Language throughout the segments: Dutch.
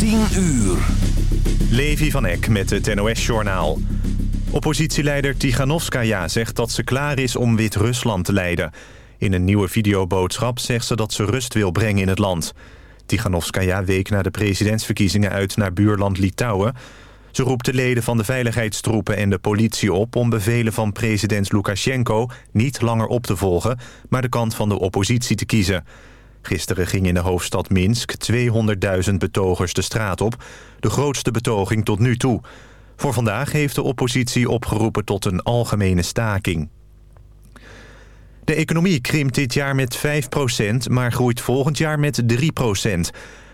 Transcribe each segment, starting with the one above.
10 uur. Levi van Eck met het NOS-journaal. Oppositieleider Tiganovskaya zegt dat ze klaar is om Wit-Rusland te leiden. In een nieuwe videoboodschap zegt ze dat ze rust wil brengen in het land. Tiganovskaya week na de presidentsverkiezingen uit naar buurland Litouwen. Ze roept de leden van de veiligheidstroepen en de politie op... om bevelen van president Lukashenko niet langer op te volgen... maar de kant van de oppositie te kiezen. Gisteren ging in de hoofdstad Minsk 200.000 betogers de straat op. De grootste betoging tot nu toe. Voor vandaag heeft de oppositie opgeroepen tot een algemene staking. De economie krimpt dit jaar met 5% maar groeit volgend jaar met 3%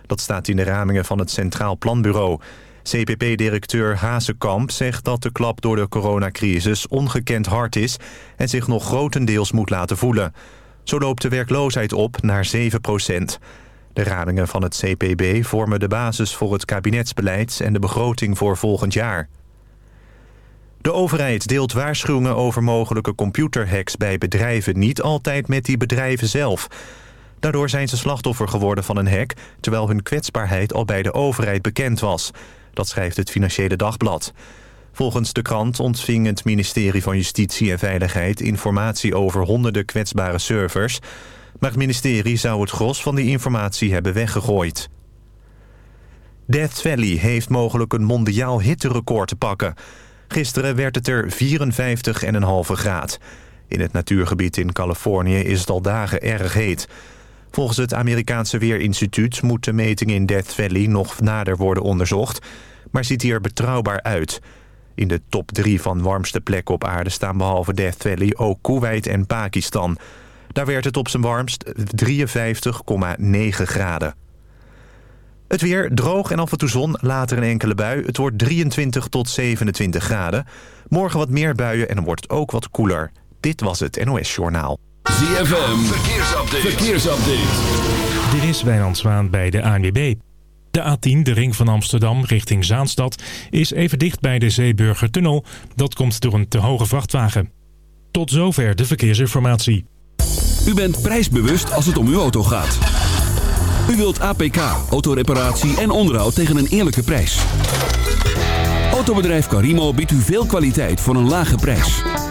Dat staat in de ramingen van het Centraal Planbureau. CPP-directeur Hazekamp zegt dat de klap door de coronacrisis ongekend hard is... en zich nog grotendeels moet laten voelen. Zo loopt de werkloosheid op naar 7% De ramingen van het CPB vormen de basis voor het kabinetsbeleid... en de begroting voor volgend jaar. De overheid deelt waarschuwingen over mogelijke computerhacks bij bedrijven... niet altijd met die bedrijven zelf... Daardoor zijn ze slachtoffer geworden van een hack... terwijl hun kwetsbaarheid al bij de overheid bekend was. Dat schrijft het Financiële Dagblad. Volgens de krant ontving het ministerie van Justitie en Veiligheid... informatie over honderden kwetsbare servers. Maar het ministerie zou het gros van die informatie hebben weggegooid. Death Valley heeft mogelijk een mondiaal hitterecord te pakken. Gisteren werd het er 54,5 graad. In het natuurgebied in Californië is het al dagen erg heet. Volgens het Amerikaanse Weerinstituut moet de meting in Death Valley nog nader worden onderzocht, maar ziet hij er betrouwbaar uit. In de top drie van warmste plekken op aarde staan behalve Death Valley ook Kuwait en Pakistan. Daar werd het op zijn warmst 53,9 graden. Het weer droog en af en toe zon, later een enkele bui. Het wordt 23 tot 27 graden. Morgen wat meer buien en dan wordt het ook wat koeler. Dit was het NOS Journaal. ZFM, verkeersupdate. verkeersupdate. Dit is Wijnand Zwaan bij de ANWB. De A10, de ring van Amsterdam, richting Zaanstad... is even dicht bij de Zeeburgertunnel. Dat komt door een te hoge vrachtwagen. Tot zover de verkeersinformatie. U bent prijsbewust als het om uw auto gaat. U wilt APK, autoreparatie en onderhoud tegen een eerlijke prijs. Autobedrijf Carimo biedt u veel kwaliteit voor een lage prijs.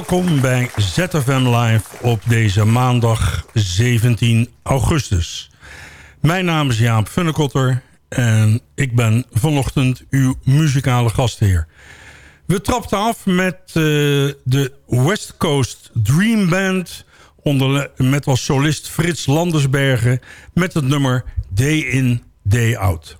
Welkom bij ZFM Live op deze maandag 17 augustus. Mijn naam is Jaap Funnekotter en ik ben vanochtend uw muzikale gastheer. We trapten af met uh, de West Coast Dream Band... Onder, met als solist Frits Landersbergen... met het nummer Day In, Day Out.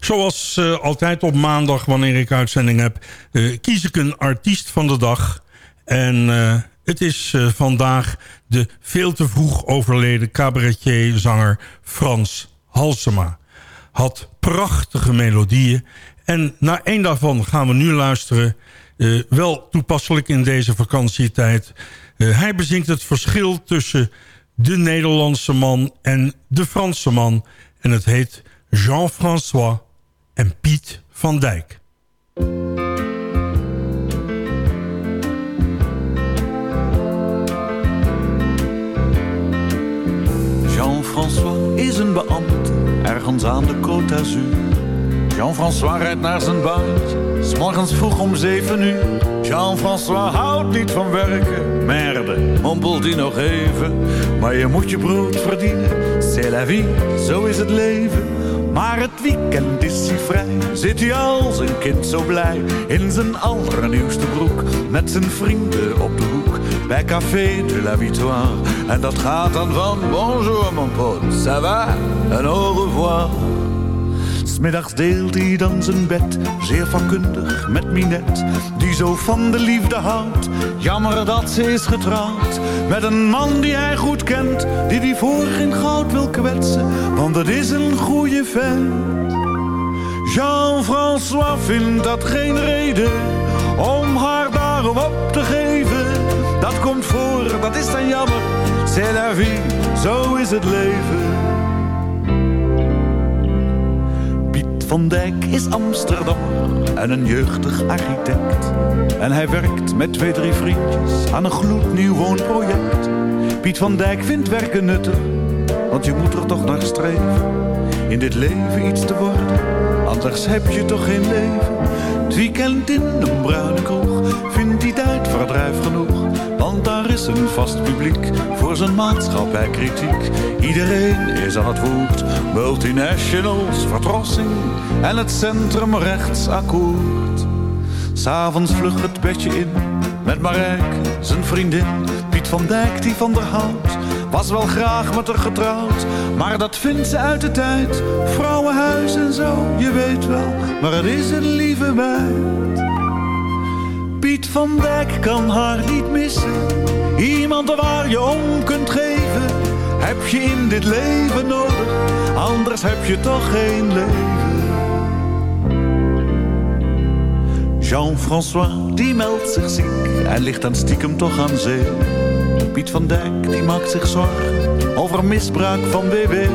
Zoals uh, altijd op maandag, wanneer ik uitzending heb... Uh, kies ik een artiest van de dag. En uh, het is vandaag de veel te vroeg overleden cabaretier-zanger Frans Halsema. Had prachtige melodieën. En naar één daarvan gaan we nu luisteren. wel toepasselijk in deze vakantietijd. hij bezinkt het verschil tussen de Nederlandse man en de Franse man. En het heet... Jean-François en Piet van Dijk. Jean-François is een beambte, ergens aan de Côte d'Azur. Jean-François rijdt naar zijn baantje, s morgens vroeg om zeven uur. Jean-François houdt niet van werken, merde, mompelt hij nog even. Maar je moet je brood verdienen, c'est la vie, zo is het leven. Maar het weekend is hij vrij, zit hij als een kind zo blij. In zijn allernieuwste broek, met zijn vrienden op de hoek. Bij Café de la Victoire. En dat gaat dan van bonjour mon pote, ça va en au revoir. Smiddags deelt hij dan zijn bed, zeer vakkundig met Minet, die zo van de liefde houdt. Jammer dat ze is getrouwd met een man die hij goed kent, die die voor geen goud wil kwetsen, want het is een goede vent. Jean-François vindt dat geen reden om haar daarom op te geven. Dat komt voor, dat is dan jammer, c'est la vie, zo is het leven. Van Dijk is Amsterdam en een jeugdig architect. En hij werkt met twee, drie vriendjes aan een gloednieuw woonproject. Piet van Dijk vindt werken nuttig, want je moet er toch naar streven. In dit leven iets te worden, anders heb je toch geen leven. Het weekend in een bruine kroeg vindt vast publiek voor zijn maatschappij kritiek. Iedereen is aan het woord, multinationals, vertrossing en het centrum rechtsakkoord. S'avonds vlug het bedje in met Marijk, zijn vriendin. Piet van Dijk die van der Hout was wel graag met haar getrouwd. Maar dat vindt ze uit de tijd, vrouwenhuis en zo, je weet wel. Maar het is een lieve meid. Van Dijk kan haar niet missen. Iemand waar je om kunt geven, heb je in dit leven nodig. Anders heb je toch geen leven. Jean-François, die meldt zich ziek en ligt dan stiekem toch aan zee. Piet van Dijk, die maakt zich zorgen over misbruik van BB.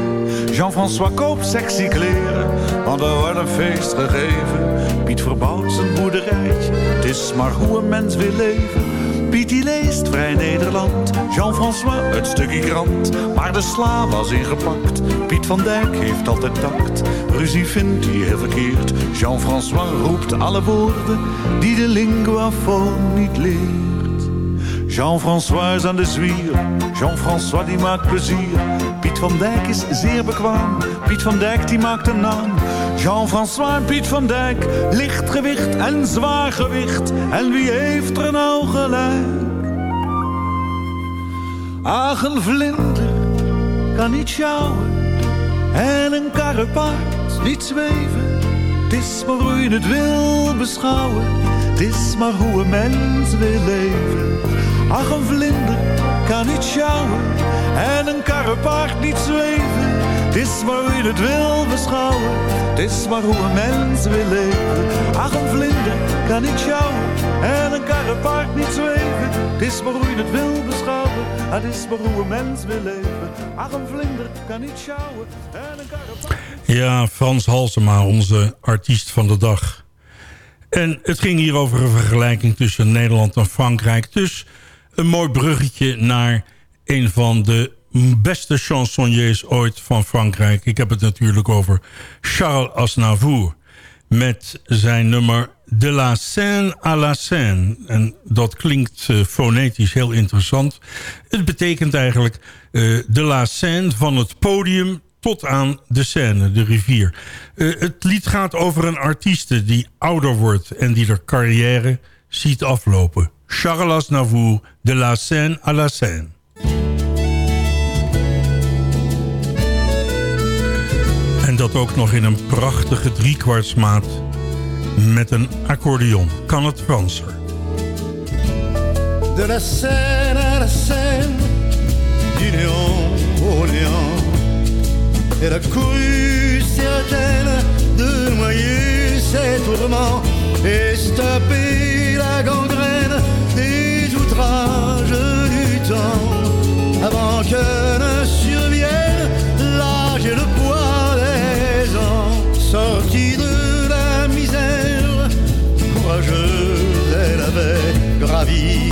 Jean-François koopt sexy kleren, want er wordt een feest gegeven. Piet verbouwt zijn boerderijtje, het is maar hoe een mens wil leven. Piet die leest Vrij Nederland, Jean-François het stukje krant. Maar de sla was ingepakt, Piet van Dijk heeft altijd tact. Ruzie vindt hij heel verkeerd, Jean-François roept alle woorden die de linguafoon niet leert. Jean-François is aan de zwier, Jean-François die maakt plezier. Piet van Dijk is zeer bekwaam, Piet van Dijk die maakt een naam. Jean-François en Piet van Dijk, licht gewicht en zwaar gewicht. En wie heeft er nou gelijk? Ach, een vlinder kan niet sjouwen en een karrepaard niet zweven. Het is maar hoe je het wil beschouwen, het is maar hoe een mens wil leven. Ach, een vlinder kan niet sjouwen en een karrepaard niet zweven. Het is maar je het wil beschouwen, het is maar hoe een mens wil leven. Ach, een vlinder kan niet sjouwen en een karrepaard niet zweven. Het is maar hoe het wil beschouwen, het is maar hoe een mens wil leven. Ach, een vlinder kan niet sjouwen en een karrepaard... Ja, Frans Halsema, onze artiest van de dag. En het ging hier over een vergelijking tussen Nederland en Frankrijk. Dus een mooi bruggetje naar een van de beste chansonniers ooit van Frankrijk. Ik heb het natuurlijk over Charles Aznavour. Met zijn nummer De la Seine à la Seine. En dat klinkt uh, fonetisch heel interessant. Het betekent eigenlijk uh, de la Seine van het podium tot aan de Seine, de rivier. Uh, het lied gaat over een artieste die ouder wordt... en die de carrière ziet aflopen. Charles Aznavour, de la Seine à la Seine. En dat ook nog in een prachtige driekwartsmaat met een accordeon. Kan het Franser. De la Seine à la Seine, du néant au néant. Elle a couru certaine de noyer ses tourments et stopper la gangrène que ne survienne l'âge et le poids des ans. Sortie de la misère, courageuse, elle avait gravi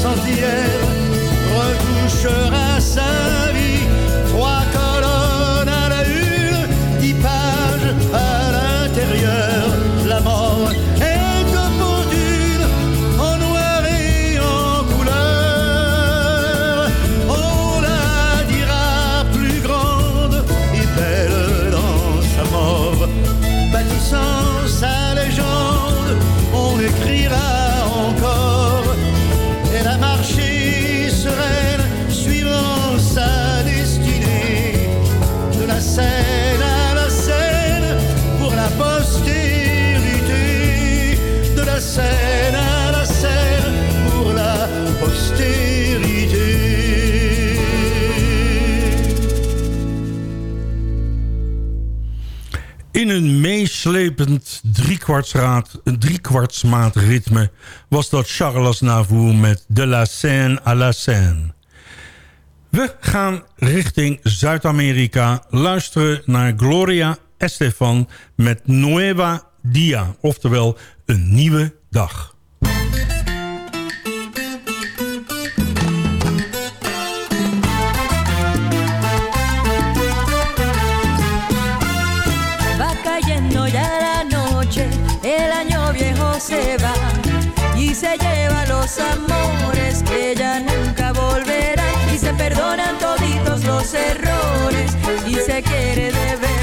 sans hier retouchera sa meeslepend driekwartsraad, een driekwartsmaat ritme... was dat Charles Navour met De la Seine à la Seine. We gaan richting Zuid-Amerika luisteren naar Gloria Estefan met Nueva Dia, oftewel een nieuwe dag. Se va y se lleva los amores que ya nunca volverán. Y se perdonan toditos los errores y se quiere de verdad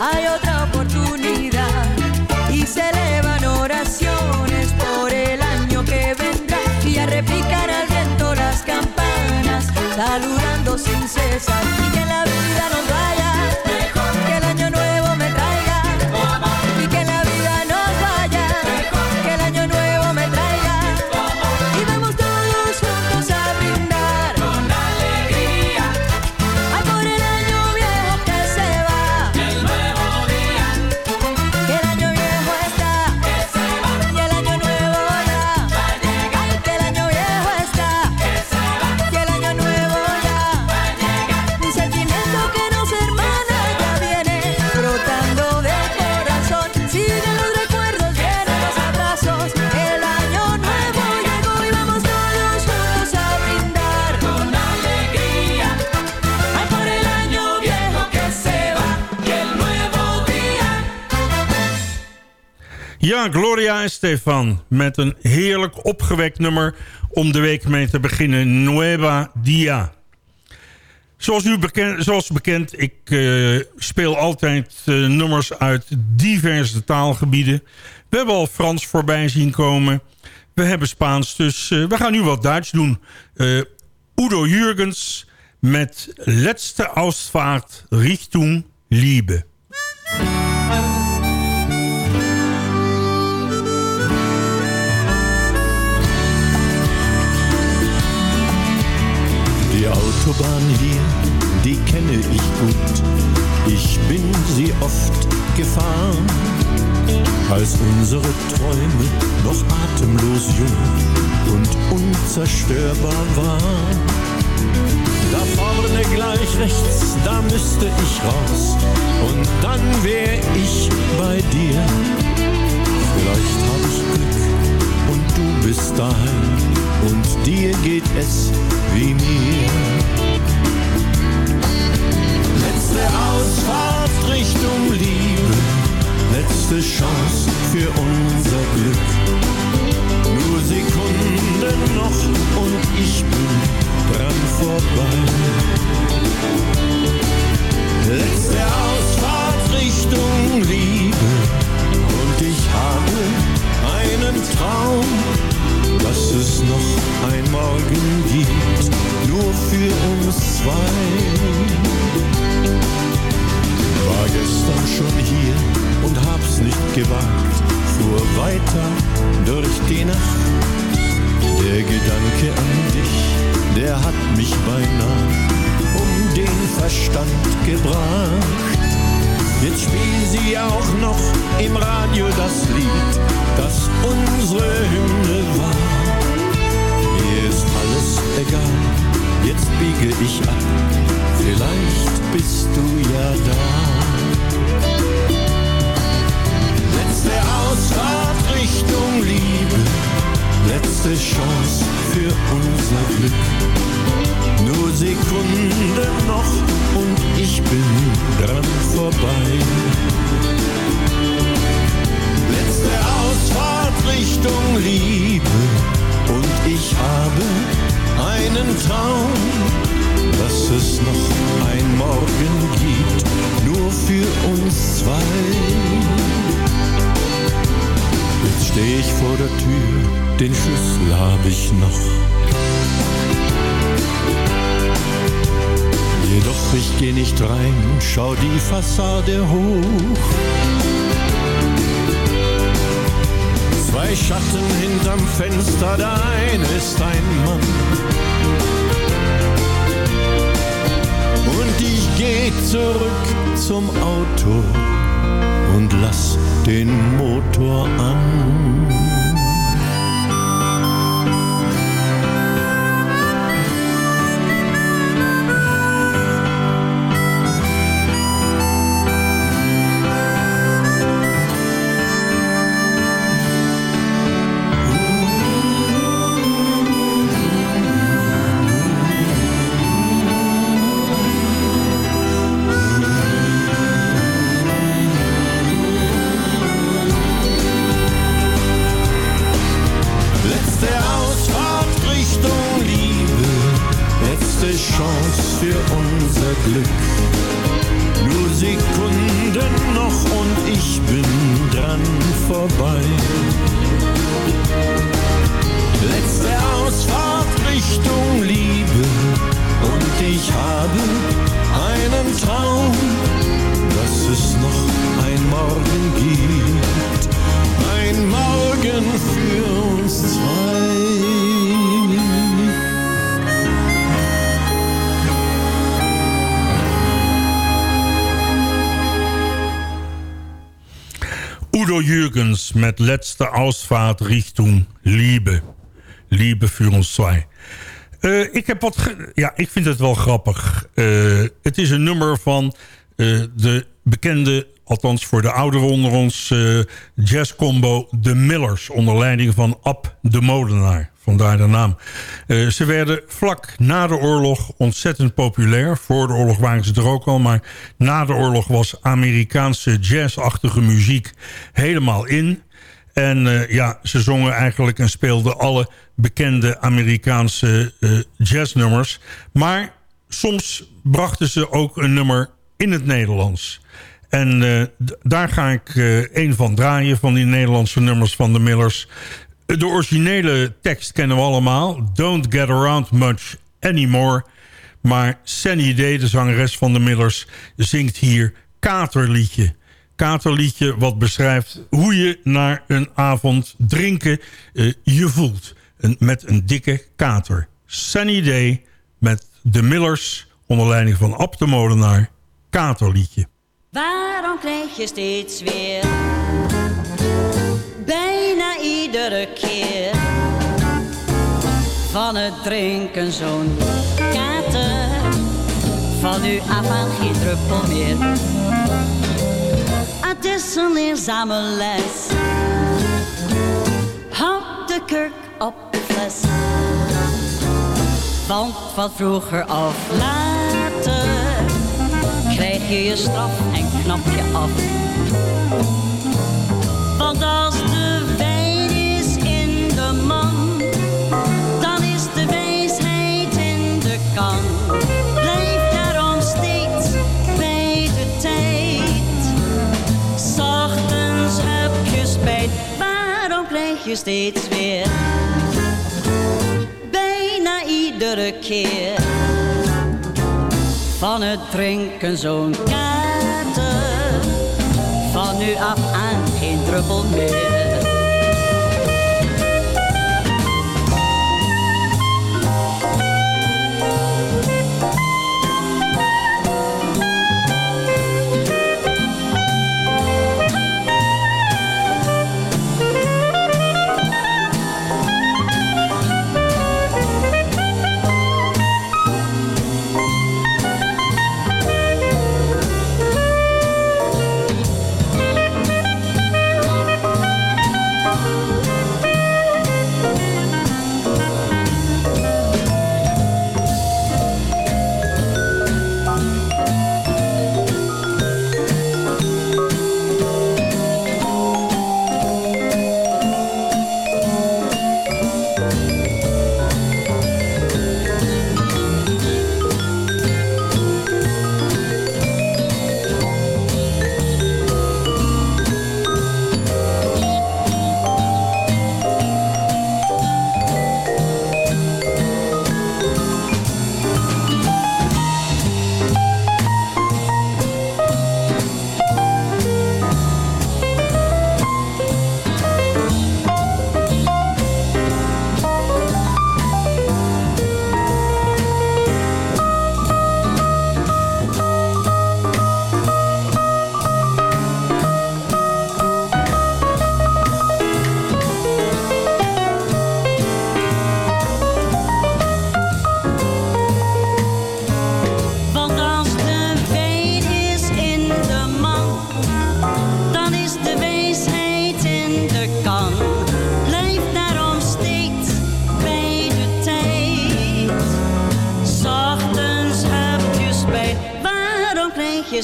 hay otra oportunidad. Y se elevan oraciones por el año que vendrá. Y ya repican al viento las campanas, saludando sin cesar. Y que la Ja, Gloria en Stefan met een heerlijk opgewekt nummer om de week mee te beginnen. Nueva Dia. Zoals, u bekend, zoals bekend, ik eh, speel altijd eh, nummers uit diverse taalgebieden. We hebben al Frans voorbij zien komen. We hebben Spaans, dus eh, we gaan nu wat Duits doen. Udo Jurgens met Letzte Ausfahrt Richtung Liebe. Autobahn hier, die kenne ich gut. Ich bin sie oft gefahren, als unsere Träume noch atemlos jung und unzerstörbar waren. Da vorne gleich rechts, da müsste ich raus und dann wär ich bei dir. Vielleicht hab ich Glück und du bist daheim und dir geht es wie mir. Ausfahrt Richtung Liebe, letzte Chance für unser Glück. Nur Sekunden noch und ich bin dran vorbei. Letzte Ausfahrt Richtung Liebe und ich habe einen Traum, dass es noch ein Morgen gibt, nur für uns zwei. War gestern schon hier und hab's nicht gewagt, fuhr weiter durch die Nacht. Der Gedanke an dich, der hat mich beinahe um den Verstand gebracht. Jetzt spielen sie auch noch im Radio das Lied, das unsere Hymne war. Mir ist alles egal, jetzt biege ich ab, vielleicht bist du ja da. Letzte Ausfahrt Richtung Liebe, letzte Chance für unser Glück. Nur Sekunden noch und ich bin dran vorbei. Letzte Ausfahrt Richtung Liebe und ich habe einen Traum, dass es noch ein Morgen gibt, nur für uns zwei. Jetzt stehe ich vor der Tür den Schlüssel hab ich noch. Jedoch ich geh nicht rein, schau die Fassade hoch. Zwei Schatten hinterm Fenster, der eine ist ein Mann. Und ich geh zurück zum Auto und lass den Motor an. Met Letzte Ausfahrt Richtung Liebe. Liebe für uns zwei. Eh, ik heb wat... Ja, ik vind het wel grappig. Eh, het is een nummer van eh, de bekende, althans voor de ouderen onder ons... jazzcombo The Millers, onder leiding van Ab de Molenaar. Vandaar de naam. Ze werden vlak na de oorlog ontzettend populair. Voor de oorlog waren ze er ook al. Maar na de oorlog was Amerikaanse jazzachtige muziek helemaal in. En eh, ja, ze zongen eigenlijk en speelden alle bekende Amerikaanse eh, jazznummers. Maar soms brachten ze ook een nummer in het Nederlands. En eh, daar ga ik een van draaien, van die Nederlandse nummers van de Millers. De originele tekst kennen we allemaal. Don't get around much anymore. Maar Sunny Day, de zangeres van de Millers, zingt hier Katerliedje. Katerliedje wat beschrijft hoe je na een avond drinken eh, je voelt. Met een dikke kater. Sunny Day met de Millers onder leiding van Ab de Molenaar. Katerliedje. Waarom krijg je steeds weer bijna iedere keer van het drinken zo'n kater? Van nu af aan geen druppel meer. Het is een leerzame les. Houd de kurk op de fles. Want van vroeger af later krijg je je straf en knap je af. Want als de wijn is in de man, dan is de wijsheid in de kan. Waarom krijg je steeds weer? Bijna iedere keer van het drinken zo'n kater. Van nu af aan geen druppel meer.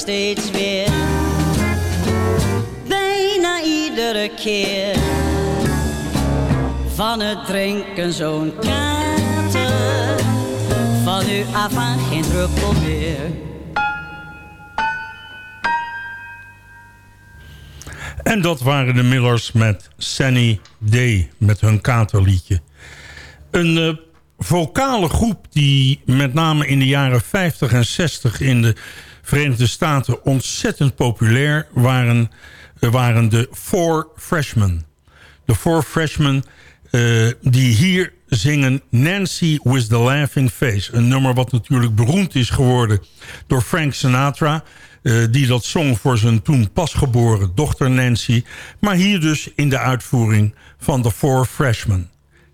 Steeds weer. Bijna iedere keer. Van het drinken zo'n kater. Van nu af aan geen druppel meer. En dat waren de Millers met Sunny Day, met hun katerliedje. Een uh, vocale groep die met name in de jaren 50 en 60 in de Verenigde Staten ontzettend populair waren, uh, waren de Four Freshmen. De Four Freshmen uh, die hier zingen Nancy with the Laughing Face. Een nummer wat natuurlijk beroemd is geworden door Frank Sinatra... Uh, die dat zong voor zijn toen pasgeboren dochter Nancy... maar hier dus in de uitvoering van The Four Freshmen.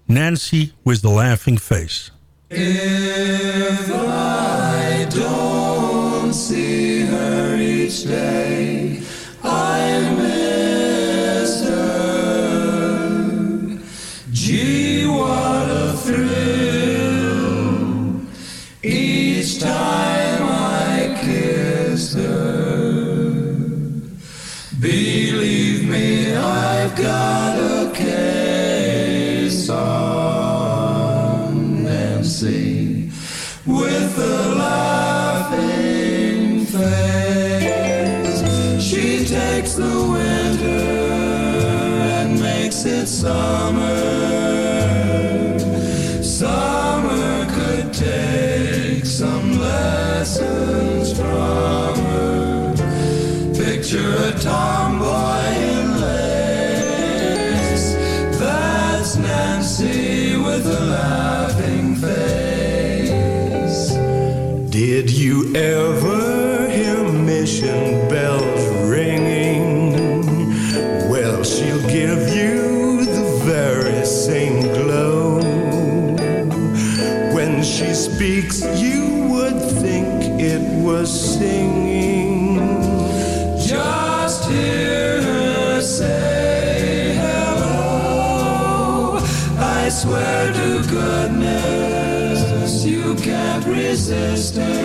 Nancy with the Laughing Face. If I don't see her each day, I miss her. Gee, what a thrill each time I kiss her. Believe me, I've got the winter and makes it summer. Summer can't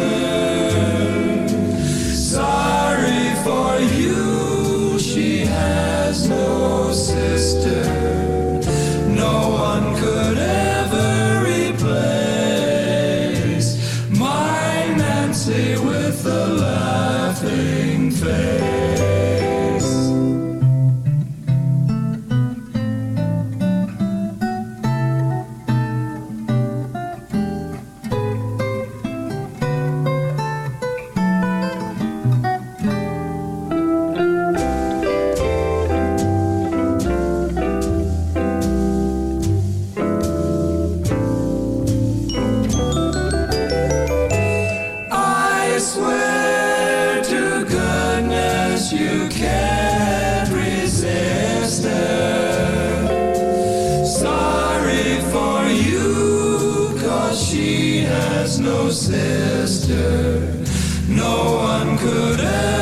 has no sister. No one could ever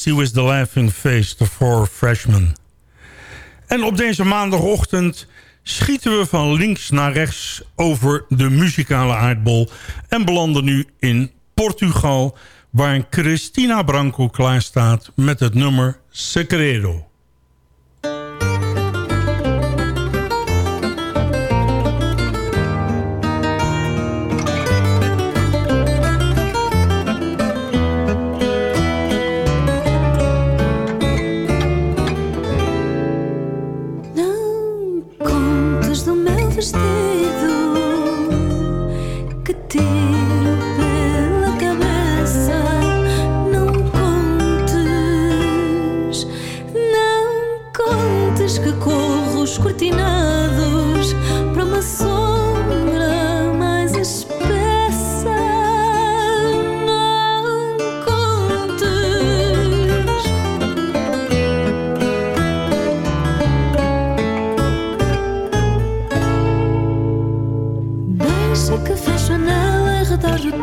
Nancy with the Laughing Face, The Four Freshmen. En op deze maandagochtend schieten we van links naar rechts over de muzikale aardbol... en belanden nu in Portugal, waar Cristina Branco klaarstaat met het nummer Secredo.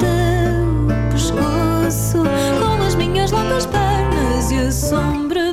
meu pescoço, com as minhas longas pernas e a sombra.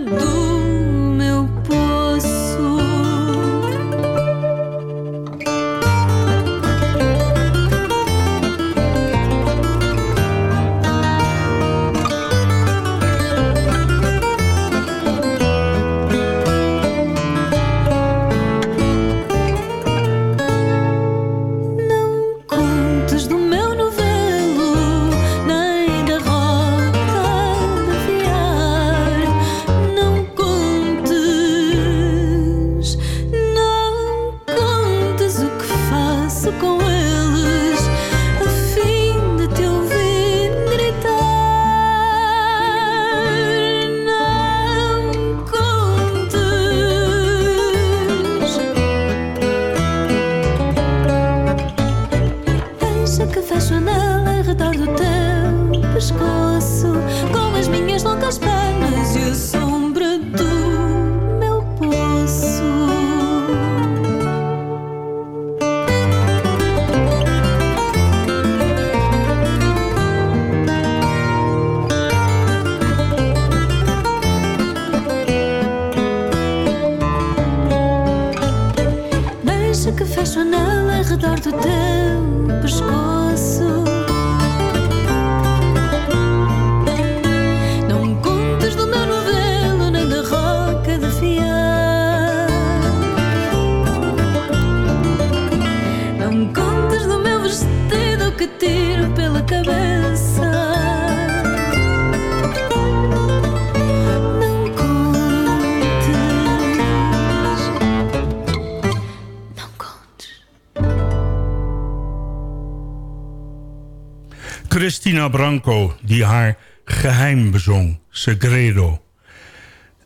Christina Branco, die haar geheim bezong. Segredo.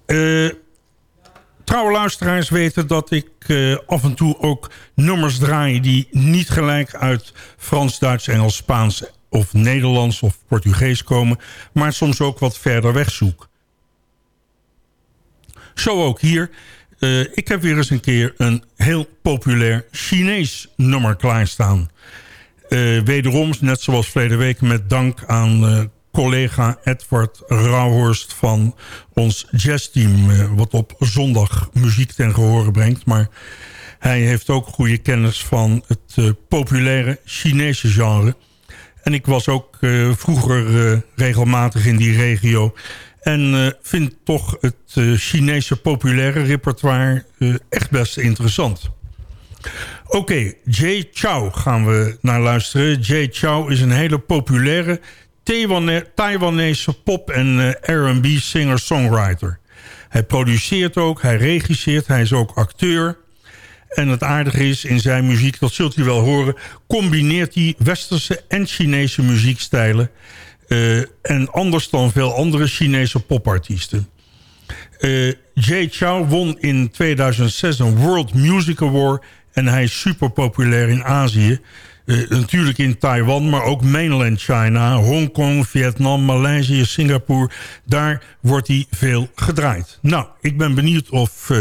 Eh, trouwe luisteraars weten dat ik eh, af en toe ook nummers draai... die niet gelijk uit Frans, Duits, Engels, Spaans of Nederlands of Portugees komen... maar soms ook wat verder weg zoek. Zo ook hier. Eh, ik heb weer eens een keer een heel populair Chinees nummer klaarstaan. Eh, wederom, net zoals verleden week, met dank aan eh, collega Edward Rauhorst van ons jazzteam... eh, wat op zondag muziek ten gehore brengt. Maar hij heeft ook goede kennis van het populaire Chinese genre. En ik was ook vroeger regelmatig in die regio... En vind toch het Chinese populaire repertoire echt best interessant. Oké, Jay Chou gaan we naar luisteren. Jay Chou is een hele populaire Taiwane- Taiwanese pop- en eh, R&B singer-songwriter. Hij produceert ook, hij regisseert, hij is ook acteur. En het aardige is, in zijn muziek, dat zult u wel horen... combineert hij westerse en Chinese muziekstijlen... eh, en anders dan veel andere Chinese popartiesten. Eh, Jay Chou won in 2006 een World Music Award... en hij is super populair in Azië. Eh, natuurlijk in Taiwan, maar ook mainland China... Hongkong, Vietnam, Maleisië, Singapore. Daar wordt hij veel gedraaid. Nou, ik ben benieuwd of eh,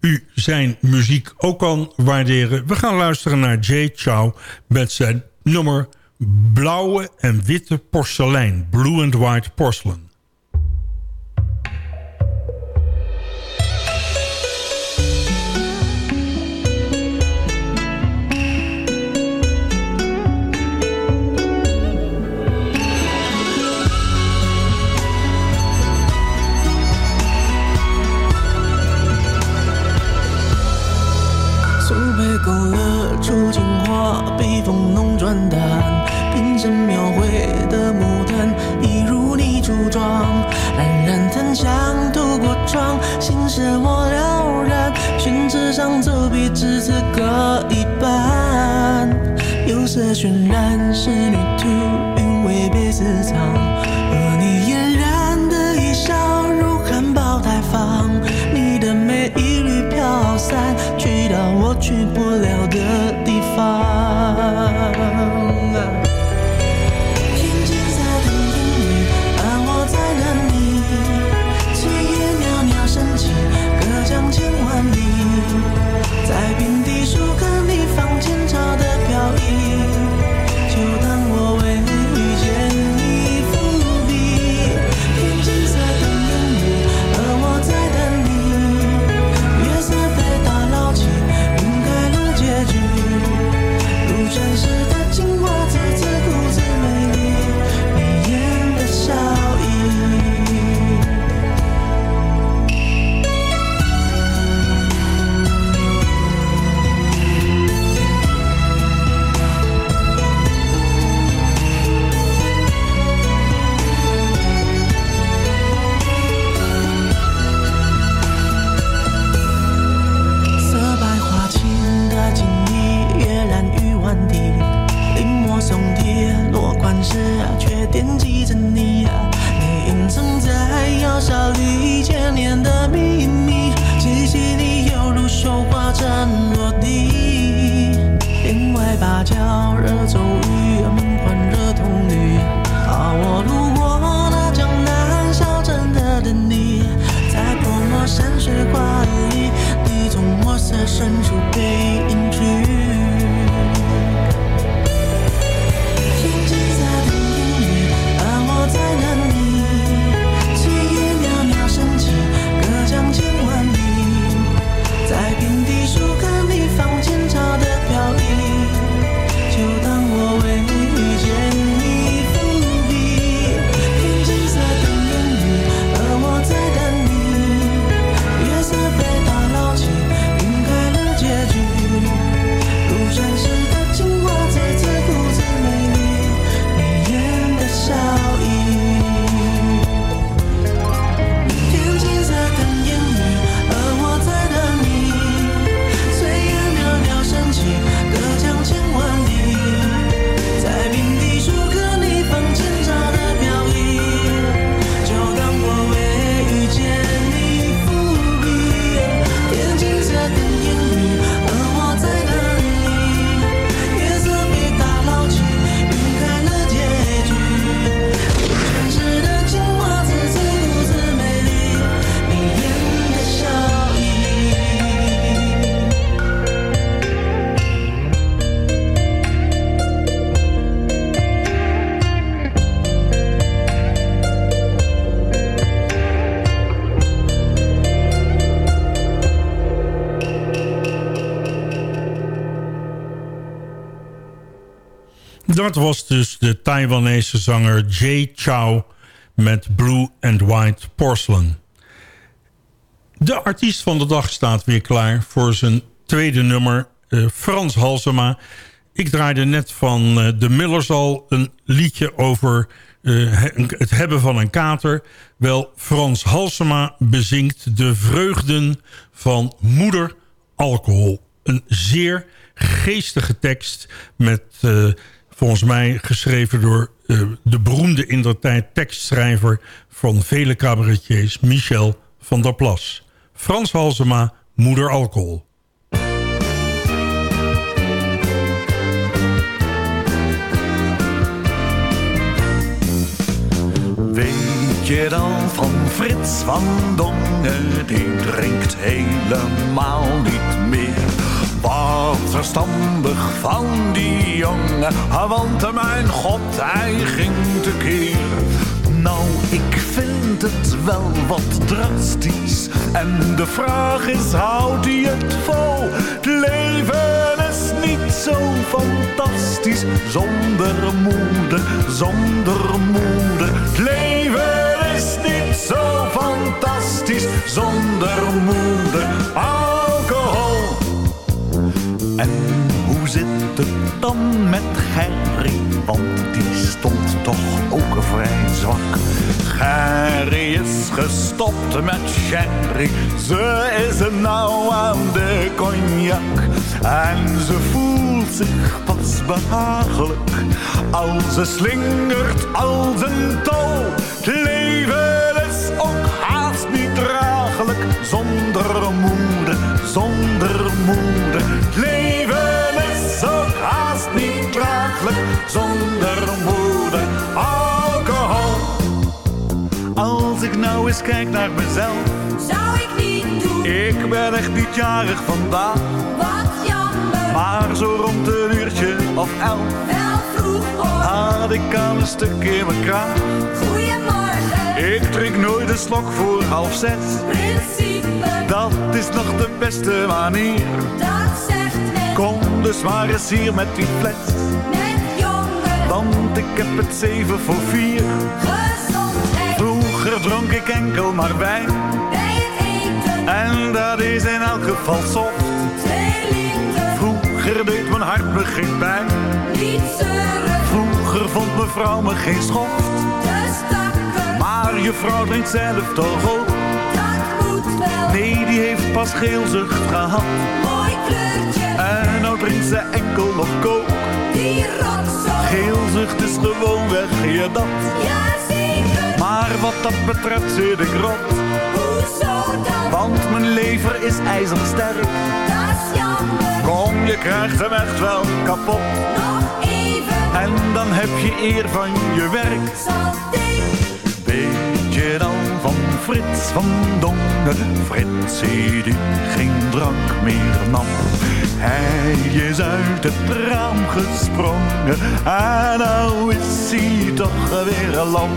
u zijn muziek ook kan waarderen. We gaan luisteren naar Jay Chou met zijn nummer... Blauwe en witte porselein. Blue and white porcelain. 渲染是你 Dat was dus de Taiwanese zanger Jay Chow met Blue and White Porcelain. De artiest van de dag staat weer klaar voor zijn tweede nummer, eh, Frans Halsema. Ik draaide net van eh, de Millers al een liedje over eh, he- het hebben van een kater. Wel, Frans Halsema bezingt de vreugden van moeder alcohol. Een zeer geestige tekst met volgens mij geschreven door eh, de beroemde in der tijd tekstschrijver van vele cabaretiers Michel van der Plas. Frans Halsema, moeder alcohol. Weet je dan van Frits van Dongen? Die drinkt helemaal niet meer. Wat verstandig van die jongen, want mijn god, hij ging tekeer. Nou, ik vind het wel wat drastisch. En de vraag is, houdt hij het vol? Het leven is niet zo fantastisch zonder moeder, zonder moeder. Het leven is niet zo fantastisch zonder moeder. En hoe zit het dan met Gerry? Want die stond toch ook vrij zwak. Gerry is gestopt met sherry. Ze is er nou aan de cognac. En ze voelt zich pas behagelijk. Als ze slingert als een tol. Het leven is ook haast niet draaglijk. Zonder moeder, zonder moeder. Haast niet draaglijk. Zonder moeder. Alcohol. Als ik nou eens kijk naar mezelf. Zou ik niet doen, Ik ben echt niet jarig vandaag. wat jammer. Maar zo rond een uurtje of elf. Wel vroeg hoor, Had ik al een stuk in mijn kraag. goeiemorgen. Ik drink nooit een slok voor half zes. Principe, Dat is nog de beste manier. dat zegt men. Kom dus maar eens hier met die fles. Met jongen, Want ik heb het zeven voor vier. gezondheid. Vroeger dronk ik enkel maar wijn. Bij het eten, En dat is in elk geval soft. Vroeger deed mijn hart me geen pijn. Niet zeuren, Vroeger vond mevrouw me geen schoft. Maar je vrouw drinkt zelf toch ook. Dat moet wel, Nee, die heeft pas geelzucht gehad. mooi kleurtje. Drinkt ze enkel nog kook. die rotzooi. Geelzucht is gewoon weg, je dat. Ja, zeker. Maar wat dat betreft zit ik rot. Hoezo dan? Want mijn lever is ijzersterk. Dat is jammer. Kom, je krijgt hem echt wel kapot. Nog even. En dan heb je eer van je werk. Zal ik Weet je dan Frits van Dongen? Frits die geen drank meer nam. Hij is uit het raam gesprongen. En nou is hij toch weer lam.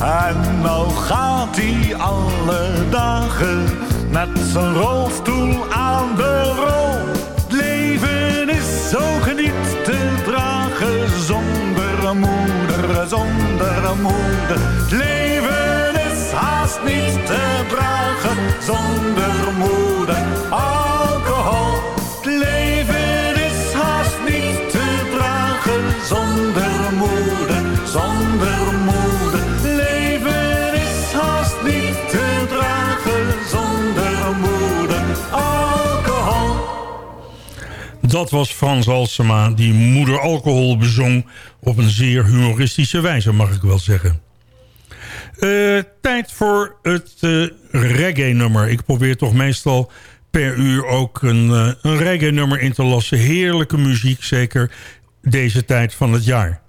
En nou gaat hij alle dagen met zijn rolstoel aan de rol. Het leven is ook niet te dragen zonder moeder, zonder moeder. Leven haast niet te dragen zonder moeder. Alcohol, het leven is haast niet te dragen zonder moeder, zonder moeder. Leven is haast niet te dragen zonder moeder. Alcohol. Dat was Frans Alsema die moeder alcohol bezong... op een zeer humoristische wijze, mag ik wel zeggen. Eh, tijd voor het eh, reggae-nummer. Ik probeer toch meestal per uur ook een, eh, een reggae-nummer in te lassen. Heerlijke muziek, zeker deze tijd van het jaar.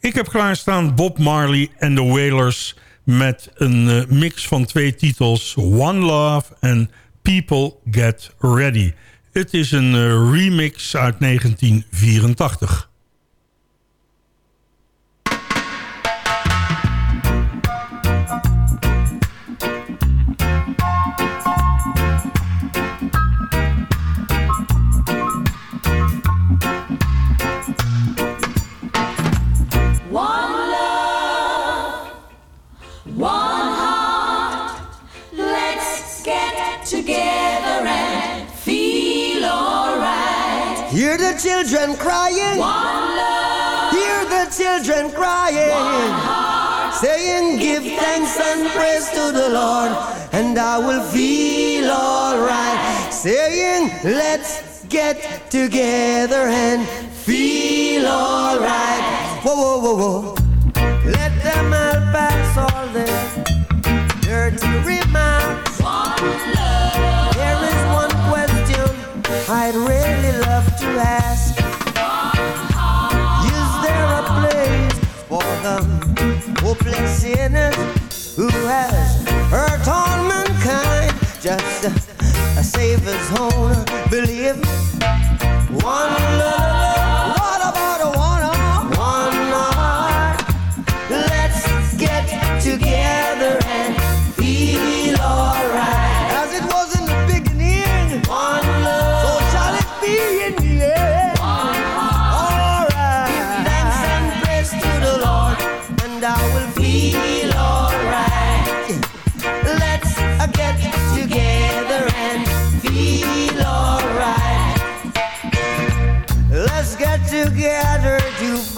Ik heb klaarstaan Bob Marley en The Wailers... met een mix van twee titels... One Love en People Get Ready... Het is een remix uit 1984. Children crying. One love, Hear the children crying. one heart. Saying, Give thanks and praise to the Lord, and I will feel alright. Saying, Let's get together and feel alright. Whoa, whoa, whoa, whoa. Let them all pass all their dirty remarks. One question I'd really love to ask. Is there a place for the hopeless sinners who has hurt all mankind? Just a, a Savior's own belief. One love,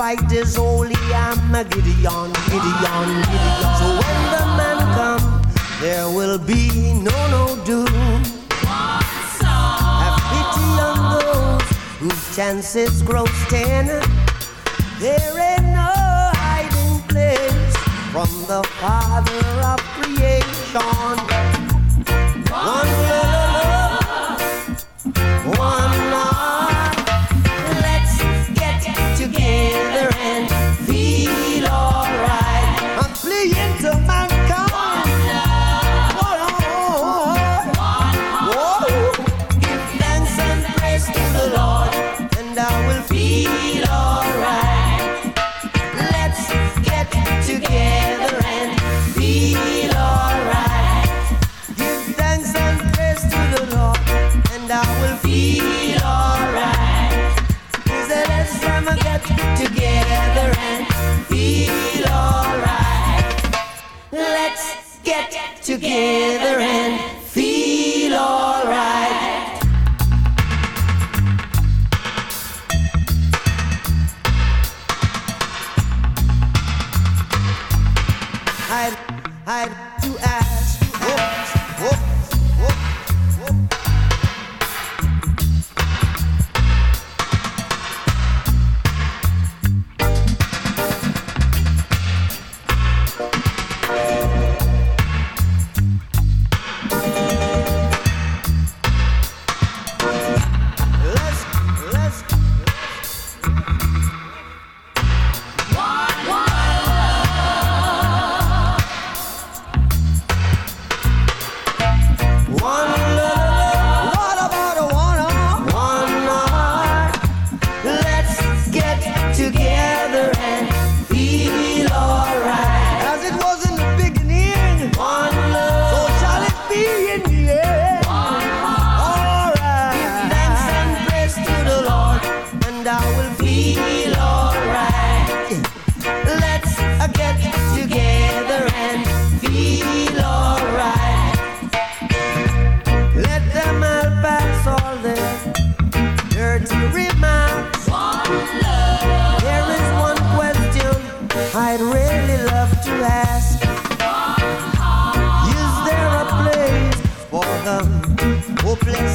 fight this holy Armageddon, Gideon, Gideon. So when the man come, there will be no, no doom. Have pity on those whose chances grow ten. There ain't no hiding place from the Father of creation. One love, one heart together.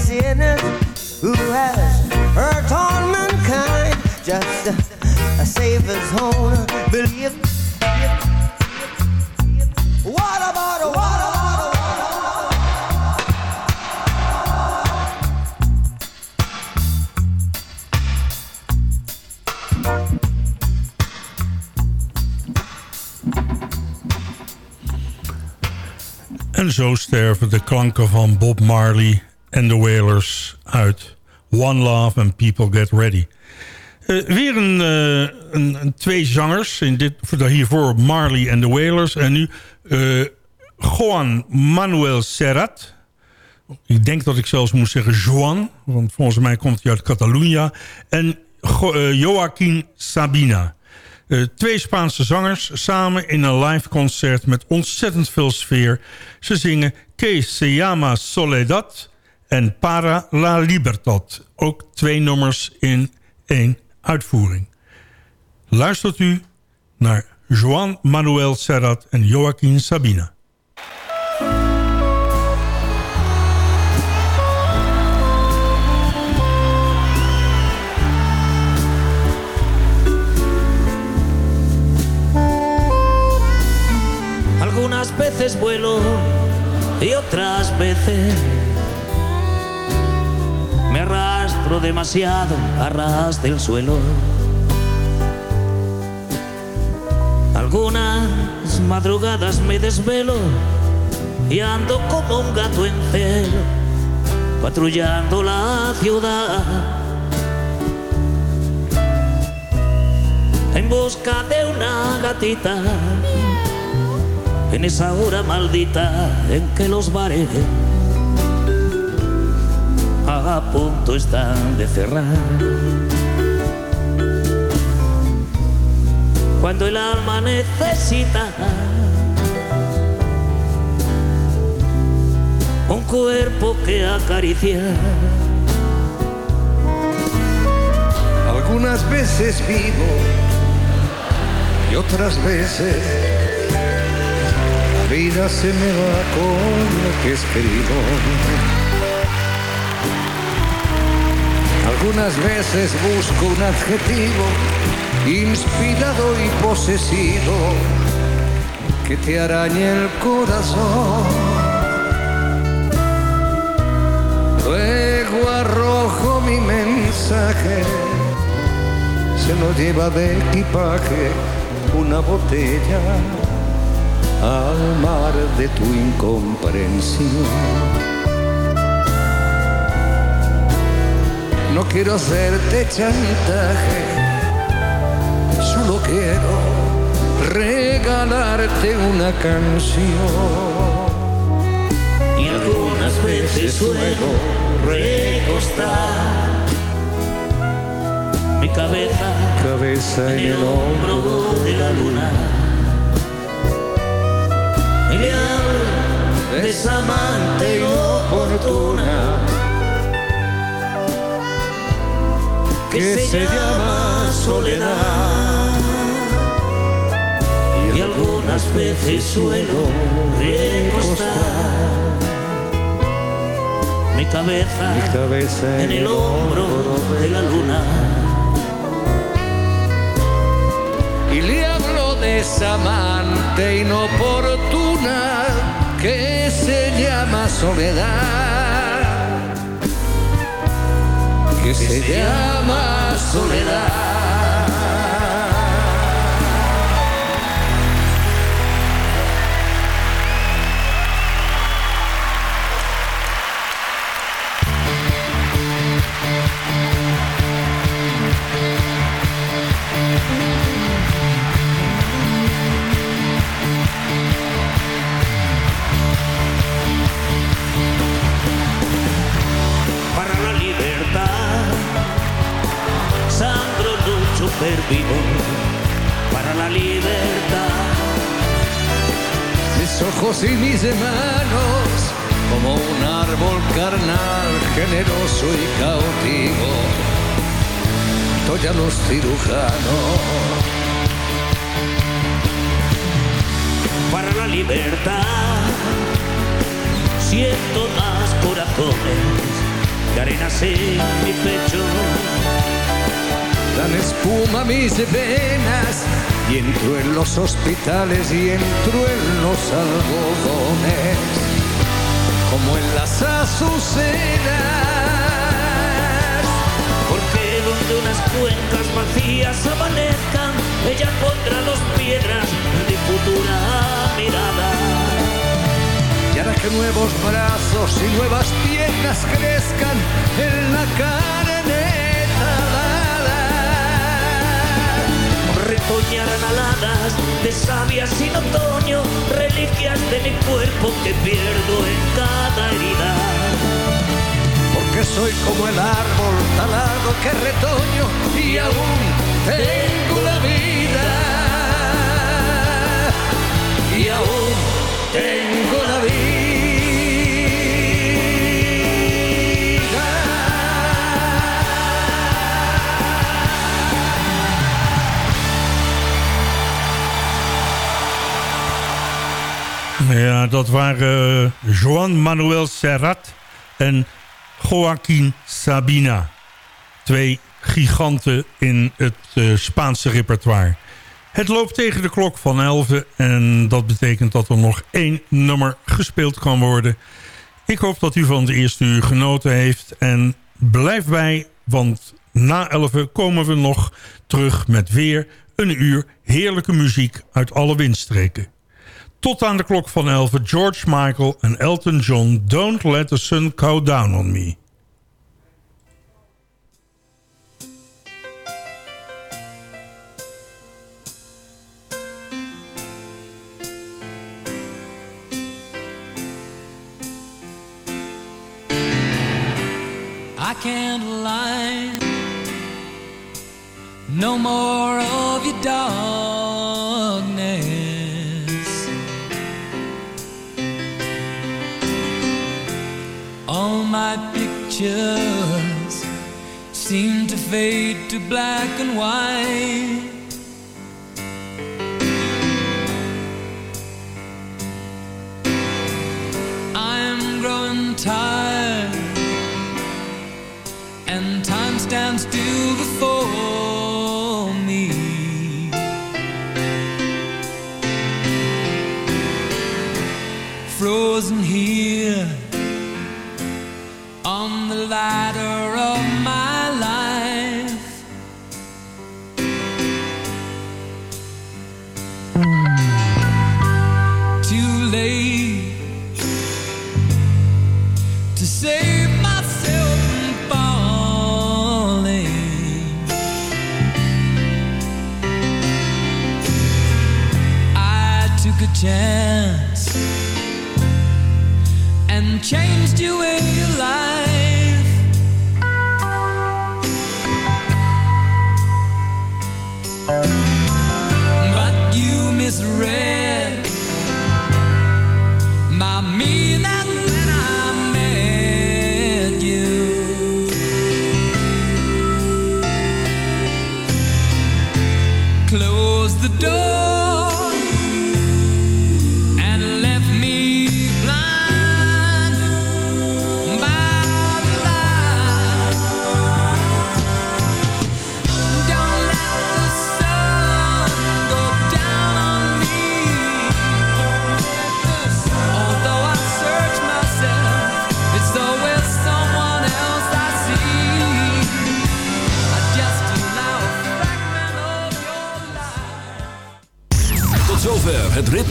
sinner who has hurt all mankind. Just a, a savior's own belief. What about a what about a En zo sterven de klanken van Bob Marley en de Wailers uit. One Love and People Get Ready. Eh, weer eh, een, twee zangers. In dit, voor- hiervoor Marley en de Wailers. En nu eh, Juan Manuel Serrat. Ik denk dat ik zelfs moet zeggen Juan. Want volgens mij komt hij uit Catalunya. En Jo- Joaquin Sabina. Twee Spaanse zangers samen in een live concert met ontzettend veel sfeer. Ze zingen Que se llama Soledad en Para la Libertad. Ook twee nummers in één uitvoering. Luistert u naar Juan Manuel Serrat en Joaquin Sabina. Algunas veces vuelo y otras veces arrastro demasiado a ras del suelo. Algunas madrugadas me desvelo y ando como un gato en celo, patrullando la ciudad. En busca de una gatita en esa hora maldita en que los bares a punto están de cerrar. Cuando el alma necesita un cuerpo que acariciar. Algunas veces vivo y otras veces la vida se me va con lo que escribo. Algunas veces busco un adjetivo inspirado y posesivo que te arañe el corazón. Luego arrojo mi mensaje, se lo lleva de equipaje una botella al mar de tu incomprensión. No quiero hacerte chantaje, solo quiero regalarte una canción. Y algunas veces suelo recostar mi cabeza Cabeza en el hombro de la luna. Y le hablo de que se llama soledad. Y algunas veces suelo recostar mi cabeza, Mi cabeza en el hombro de la luna. Y le hablo de esa amante inoportuna que se llama soledad. Se llama soledad. Vivo para la libertad. Mis ojos y mis manos, como un árbol carnal, generoso y cautivo, doy a los cirujanos. Para la libertad siento más corazones que arenas en mi pecho. Dan espuma mis venas y entro en los hospitales y entro en los algodones como en las azucenas. Porque donde unas cuencas vacías amanezcan, ella pondrá dos piedras de futura mirada. Y hará que nuevos brazos y nuevas piernas crezcan en la carneta Retoñarán aladas de savia sin otoño, reliquias de mi cuerpo que pierdo en cada herida. Porque soy como el árbol talado que retoño y aún tengo la vida. Y aún tengo Ja, dat waren eh, Joan Manuel Serrat en Joaquin Sabina. Twee giganten in het eh, Spaanse repertoire. Het loopt tegen de klok van 11 en dat betekent dat er nog één nummer gespeeld kan worden. Ik hoop dat u van het eerste uur genoten heeft en blijf bij, want na 11 komen we nog terug met weer een uur heerlijke muziek uit alle windstreken. Tot aan de klok van 11 George Michael en Elton John Don't Let the Sun Go Down on Me. I can't lie. No more of your darkness. All my pictures seem to fade to black and white. I'm growing tired and time stands still chance and changed your way of life. But you misread